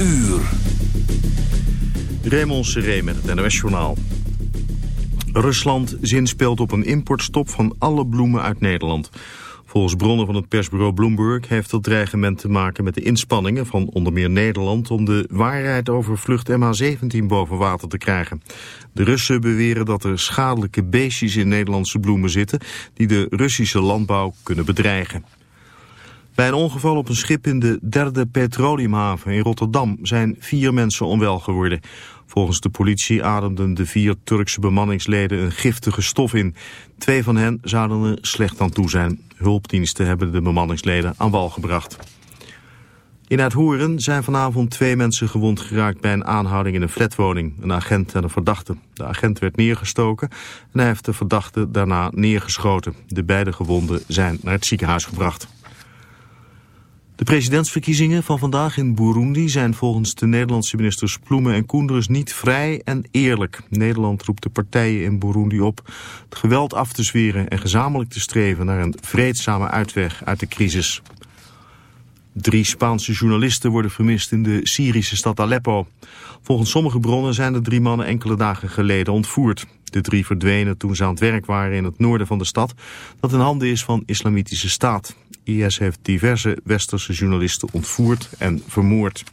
uur. Raymond Seré met het NOS-journaal. Rusland zinspeelt op een importstop van alle bloemen uit Nederland. Volgens bronnen van het persbureau Bloomberg heeft dat dreigement te maken met de inspanningen van onder meer Nederland om de waarheid over vlucht MH17 boven water te krijgen. De Russen beweren dat er schadelijke beestjes in Nederlandse bloemen zitten die de Russische landbouw kunnen bedreigen. Bij een ongeval op een schip in de derde petroleumhaven in Rotterdam zijn vier mensen onwel geworden. Volgens de politie ademden de vier Turkse bemanningsleden een giftige stof in. Twee van hen zouden er slecht aan toe zijn. Hulpdiensten hebben de bemanningsleden aan wal gebracht. In Uithoeren zijn vanavond twee mensen gewond geraakt bij een aanhouding in een flatwoning. Een agent en een verdachte. De agent werd neergestoken en hij heeft de verdachte daarna neergeschoten. De beide gewonden zijn naar het ziekenhuis gebracht. De presidentsverkiezingen van vandaag in Burundi zijn volgens de Nederlandse ministers Ploemen en Koenders niet vrij en eerlijk. Nederland roept de partijen in Burundi op het geweld af te zweren en gezamenlijk te streven naar een vreedzame uitweg uit de crisis. Drie Spaanse journalisten worden vermist in de Syrische stad Aleppo. Volgens sommige bronnen zijn de drie mannen enkele dagen geleden ontvoerd. De drie verdwenen toen ze aan het werk waren in het noorden van de stad... dat in handen is van Islamitische Staat. IS heeft diverse westerse journalisten ontvoerd en vermoord.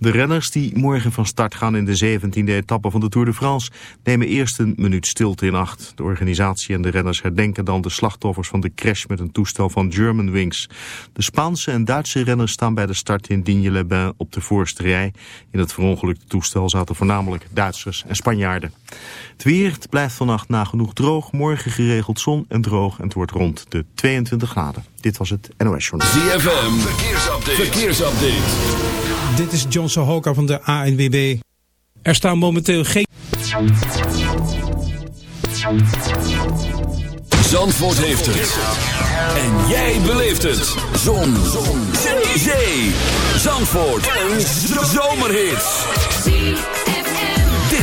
De renners die morgen van start gaan in de 17e etappe van de Tour de France nemen eerst een minuut stilte in acht. De organisatie en de renners herdenken dan de slachtoffers van de crash met een toestel van Germanwings. De Spaanse en Duitse renners staan bij de start in Digne-les-Bains op de voorste rij. In het verongelukte toestel zaten voornamelijk Duitsers en Spanjaarden. Het weer het blijft vannacht nagenoeg droog, morgen geregeld zon en droog en het wordt rond de 22 graden. Dit was het NOS Journal. ZFM, verkeersupdate. verkeersupdate. Dit is John Sohoka van de ANWB. Er staan momenteel geen... Zandvoort heeft het. En jij beleeft het. Zon. Zon. Zee. Zandvoort. Een zomerhit.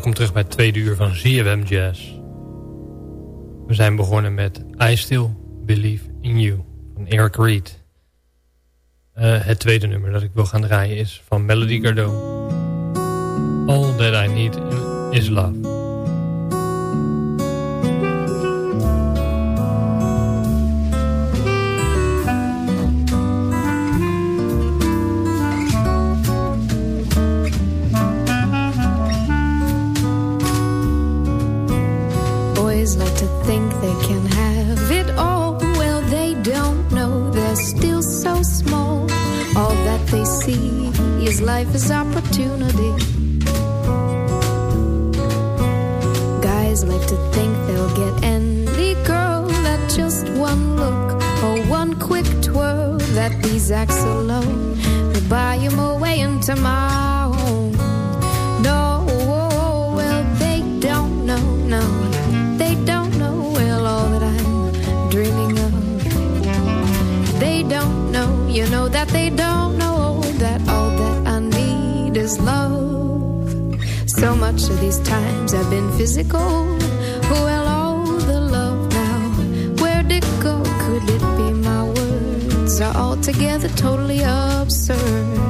Terug bij het tweede uur van ZFM Jazz. We zijn begonnen met I Still Believe in You van Eric Reed. Uh, het tweede nummer dat ik wil gaan draaien is van Melody Gardot. All That I Need Is Love. boys like to think they can have it all. Well, they don't know they're still so small. All that they see is life is opportunity. Guys like to think they'll get any girl that just one look or one quick twirl that these acts alone will buy them away and tomorrow. You know that they don't know that all that I need is love. So much of these times I've been physical. Well, all the love now, where'd it go? Could it be my words are altogether totally absurd?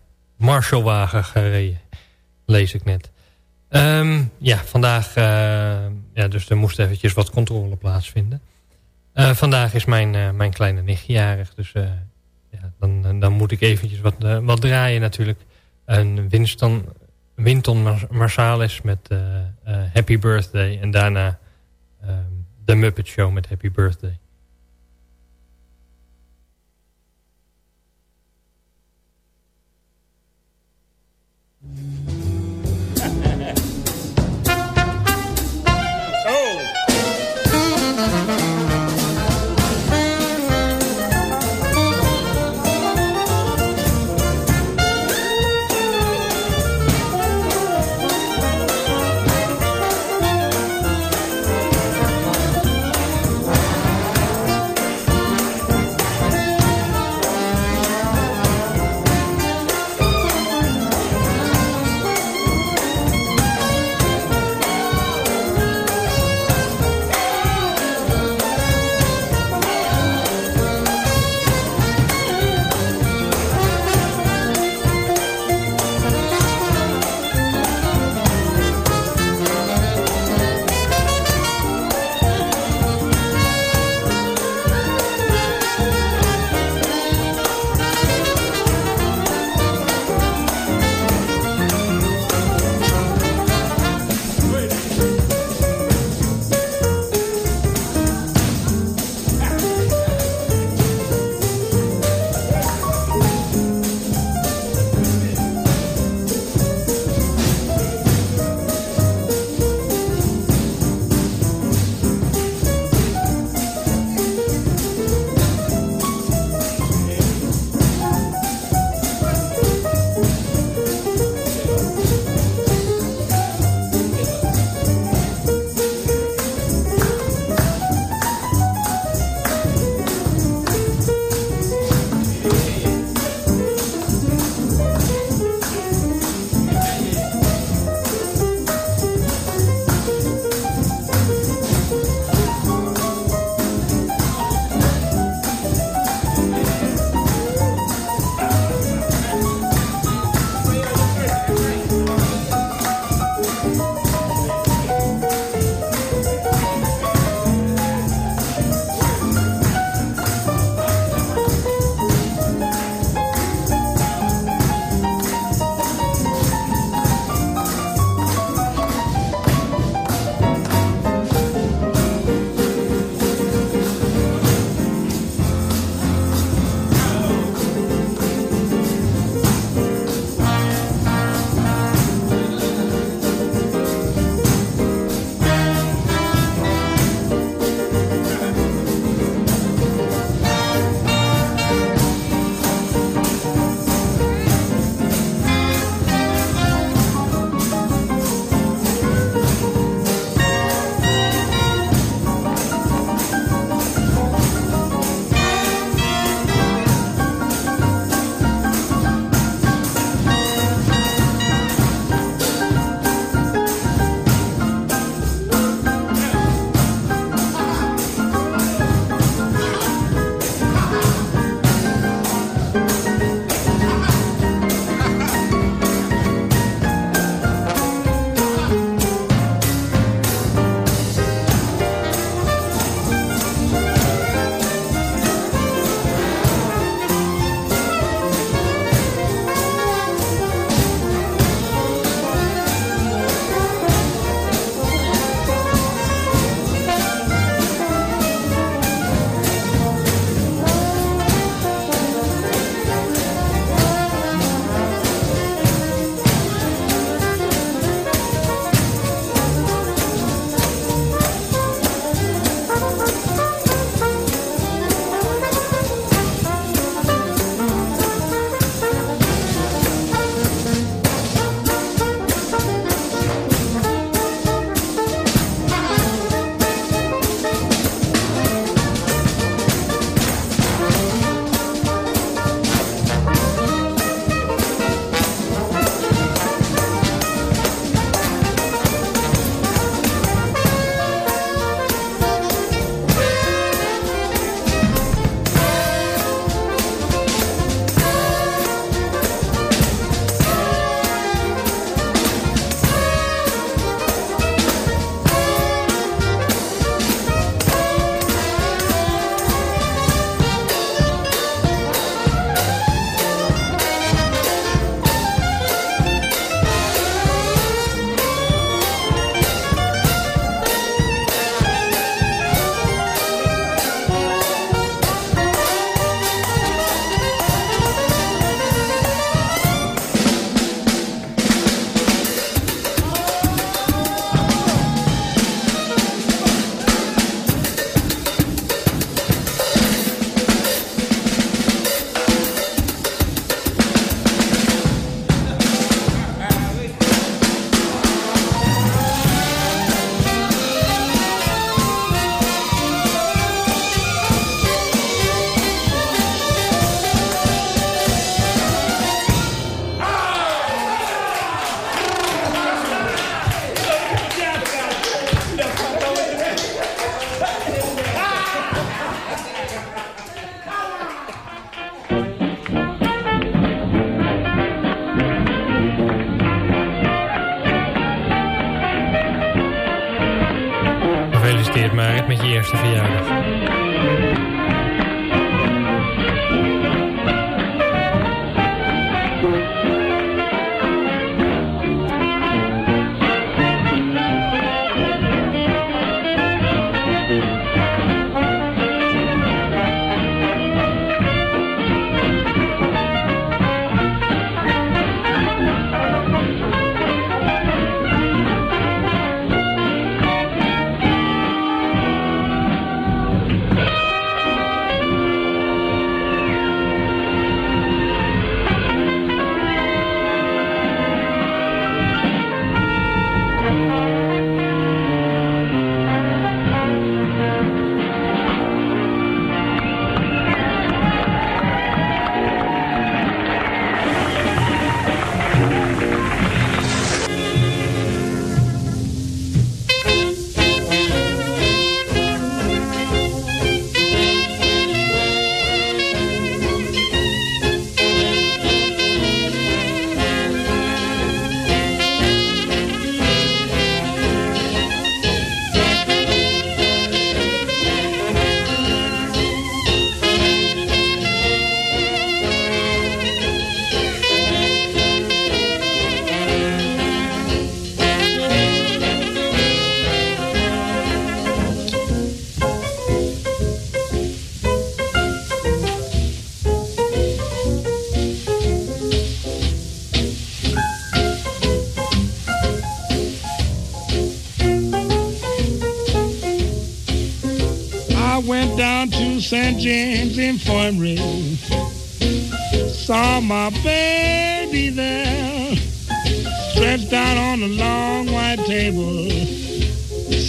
Marshallwagen gereden. Lees ik net. Um, ja, vandaag... ja, dus er moest eventjes wat controle plaatsvinden. vandaag is mijn, mijn kleine nichtje jarig. Dus ja, dan, dan moet ik eventjes wat, wat draaien natuurlijk. Een Winston, Winton Marsalis met Happy Birthday. En daarna... Um, The Muppet Show met Happy Birthday. My baby there, stretched out on the long white table.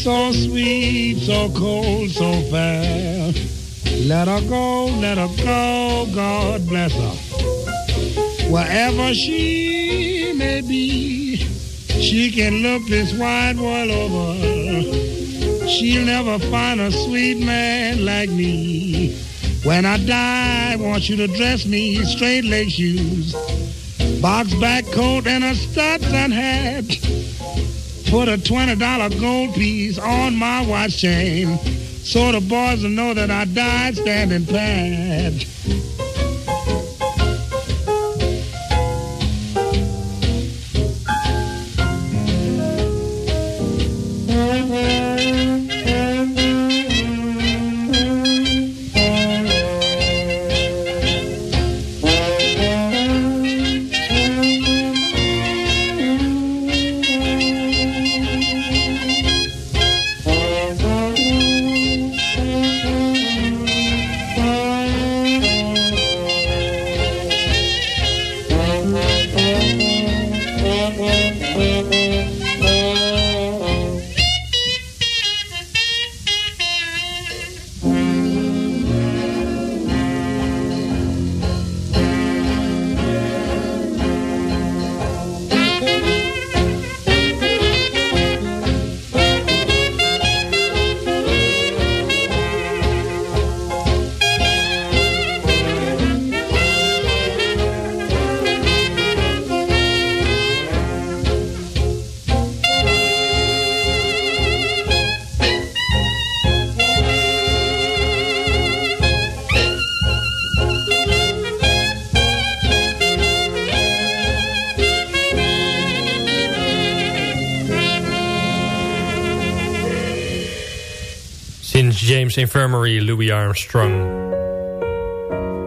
So sweet, so cold, so fair. Let her go, let her go, God bless her. Wherever she may be, she can look this wide world over She'll never find a sweet man like me. When I die, I want you to dress me in straight leg shoes, box back coat, and a Stetson hat. Put a $20 gold piece on my watch chain so the boys will know that I died standing pat. James Infirmary, Louis Armstrong.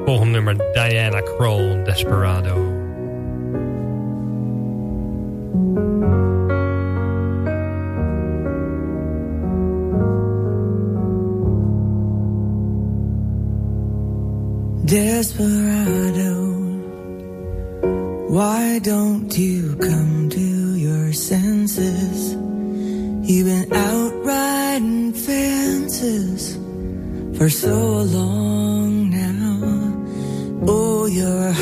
Volgende nummer Diana Kroll, Desperado. Desperado, why don't you come to your senses? You've been out riding fences for so long now. Oh, you're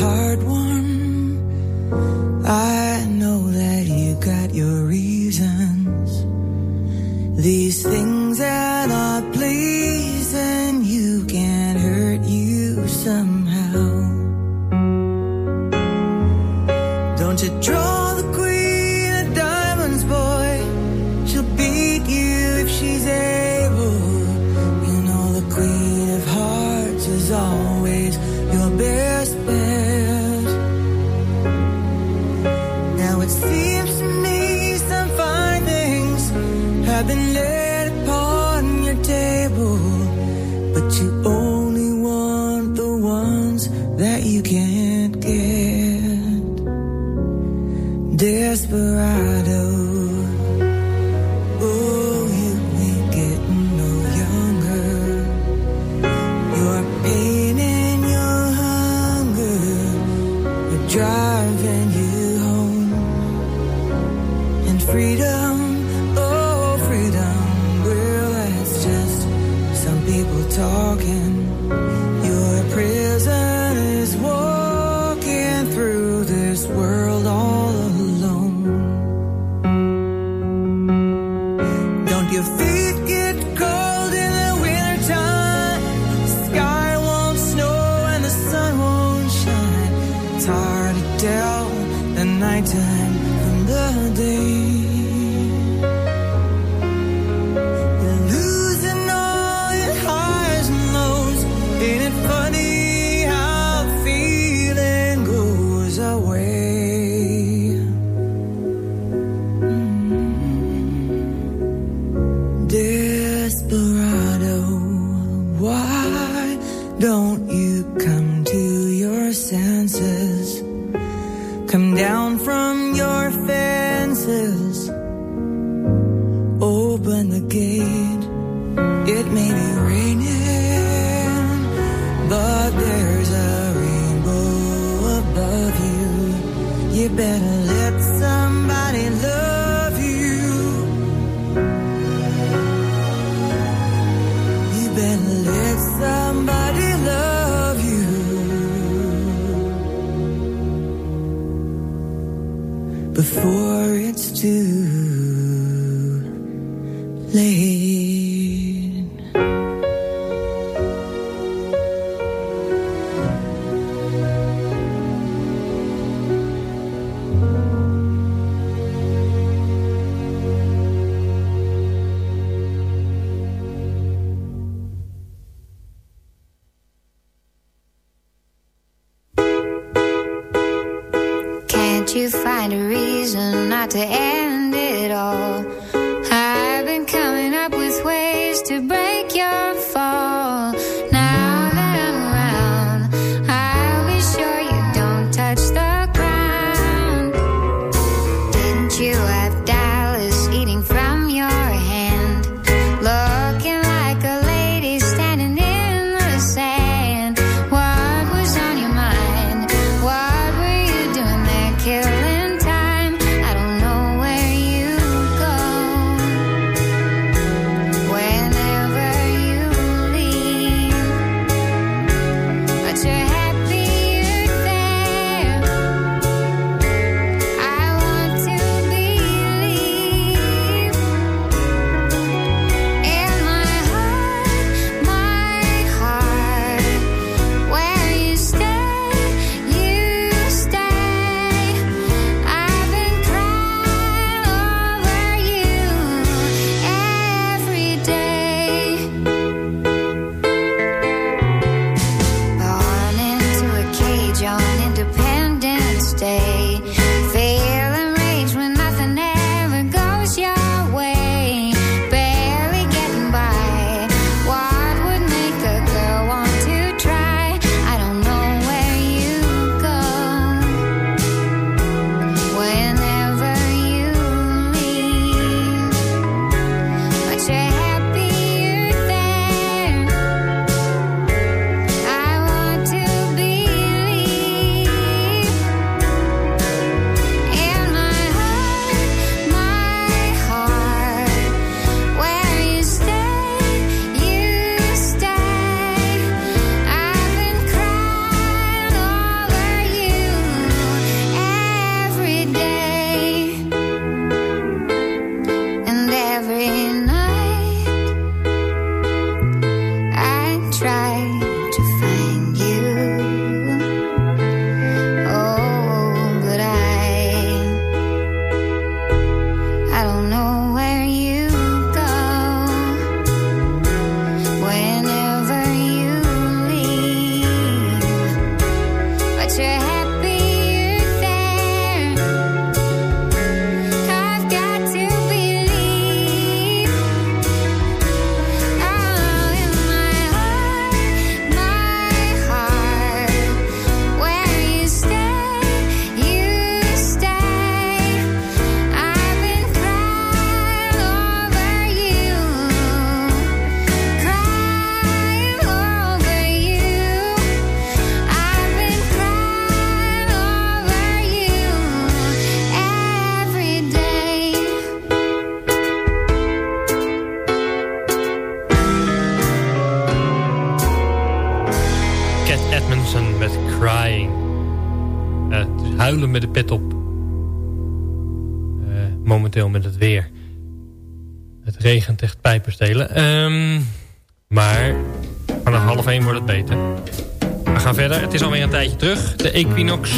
Equinox.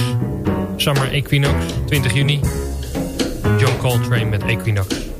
Summer Equinox. 20 juni. John Coltrane met Equinox.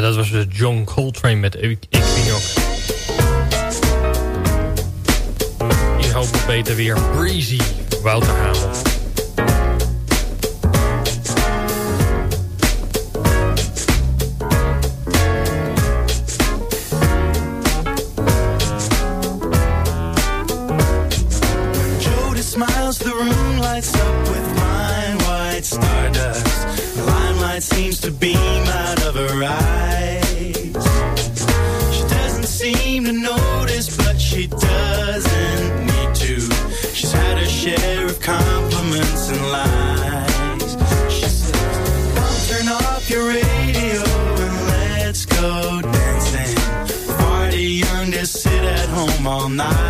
Dat was de John Coltrane met Equinox. In hoop op beter weer Breezy, Wouter Hamel. night.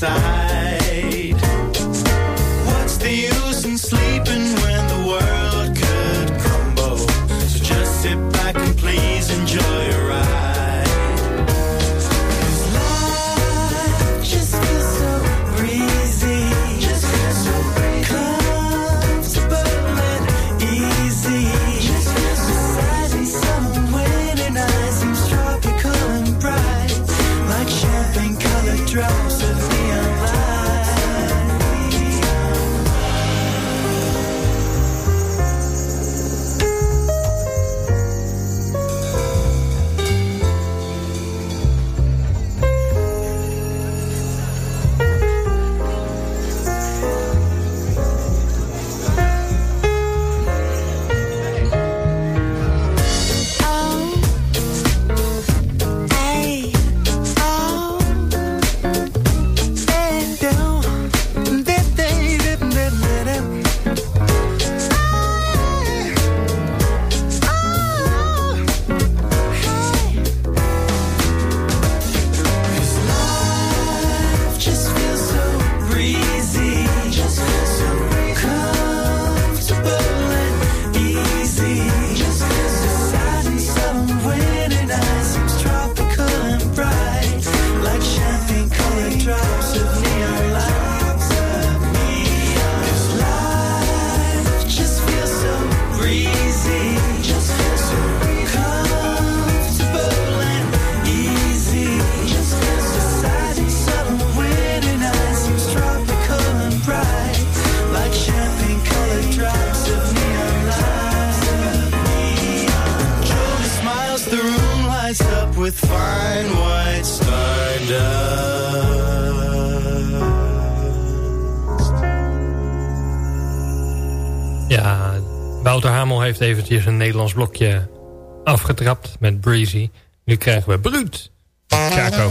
side. eventjes een Nederlands blokje afgetrapt met Breezy. Nu krijgen we Bruut. Chaco.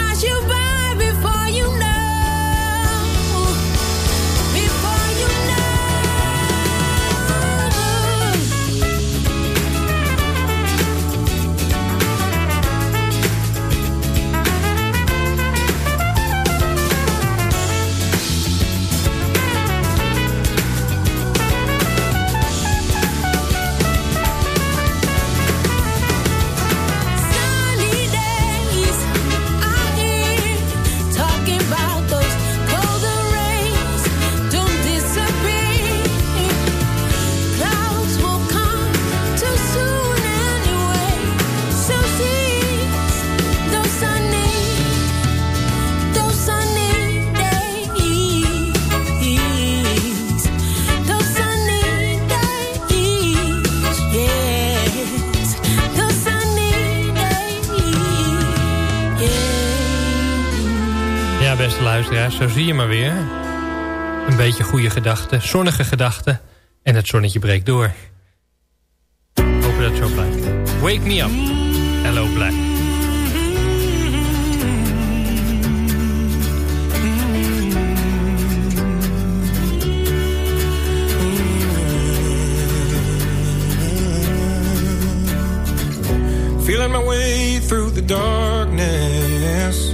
luisteraars, zo zie je maar weer. Een beetje goede gedachten, zonnige gedachten. En het zonnetje breekt door. Hopen dat het zo blijft. Wake me up. Hello Black. Feeling my way through the darkness,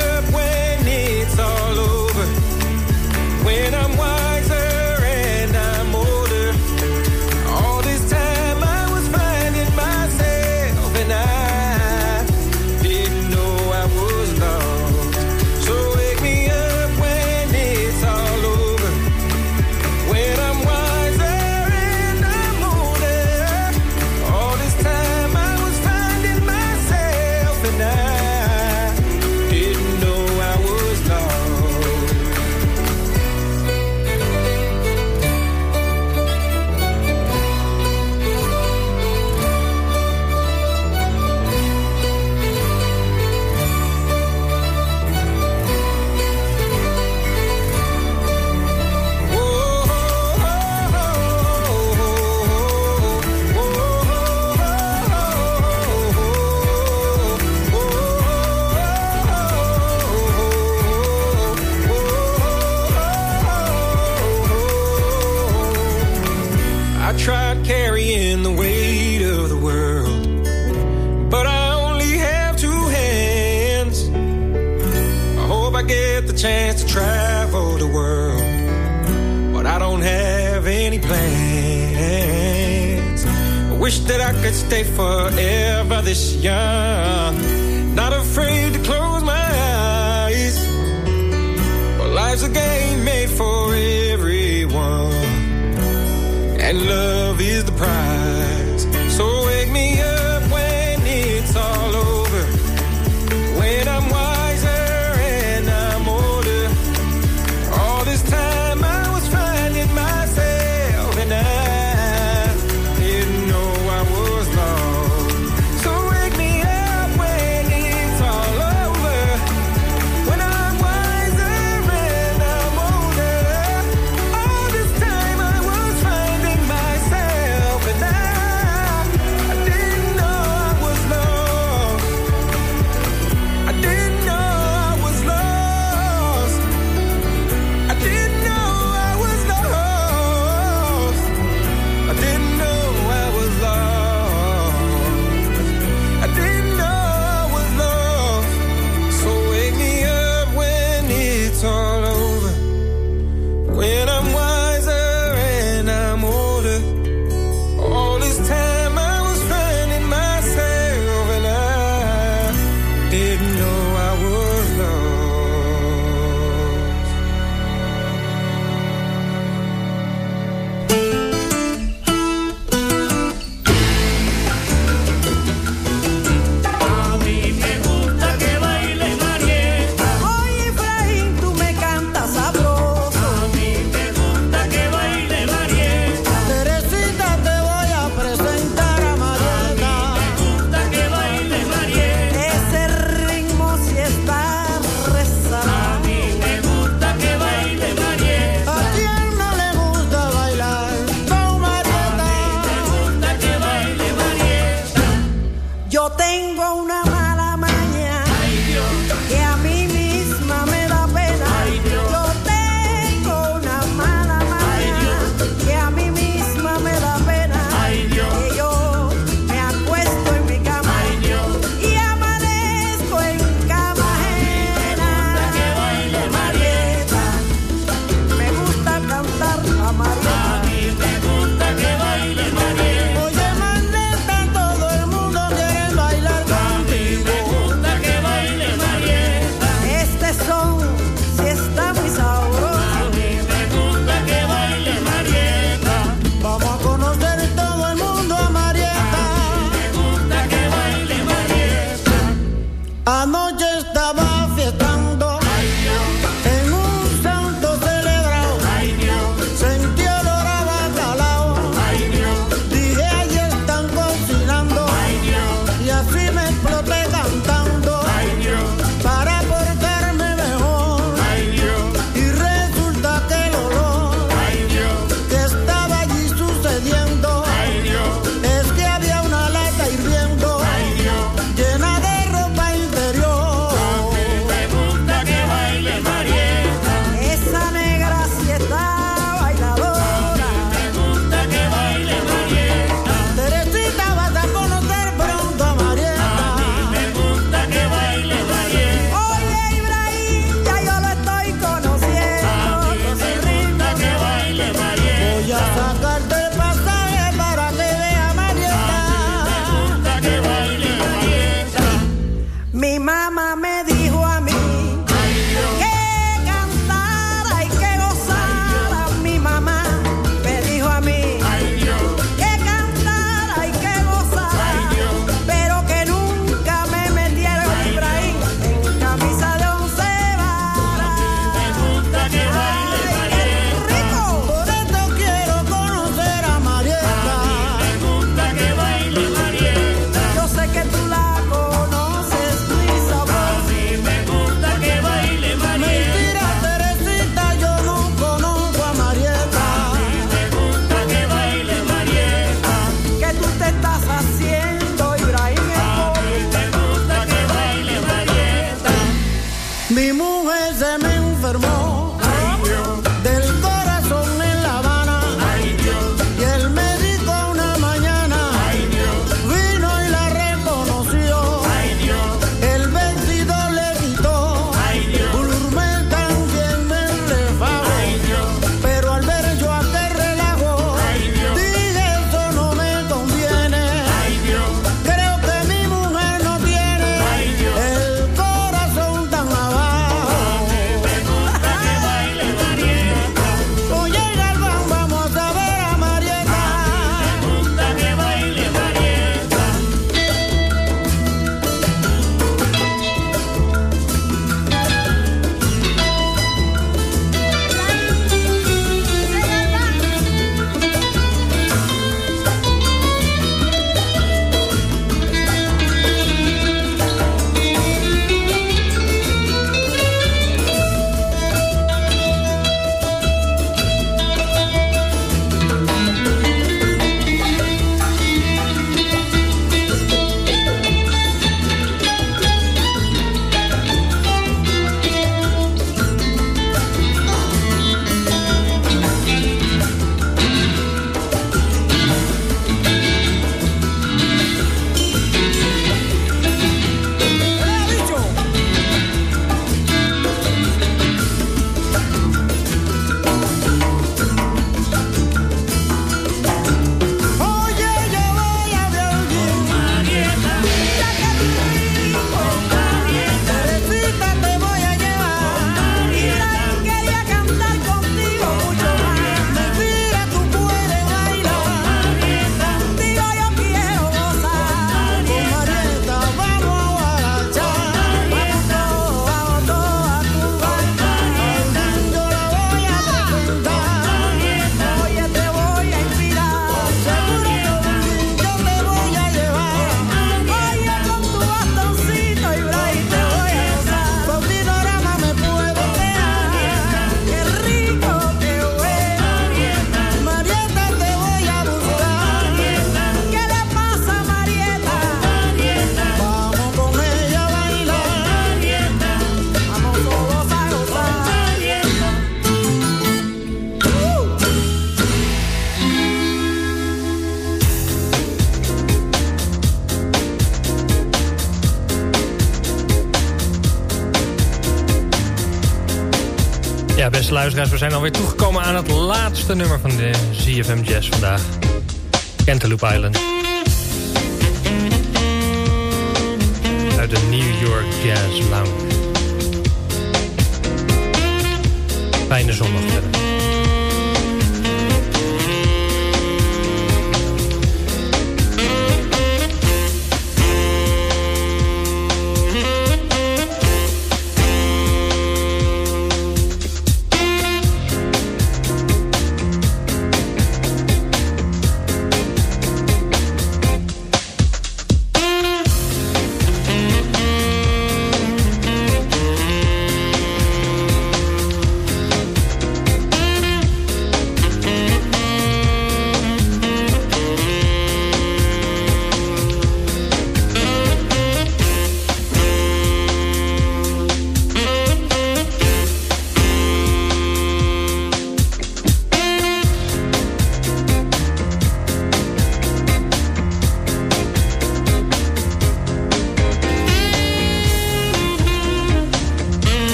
stay forever this young. me digas we zijn alweer toegekomen aan het laatste nummer van de ZFM Jazz vandaag. Cantaloupe Island. Uit de New York Jazz Lounge. Fijne zondag verder.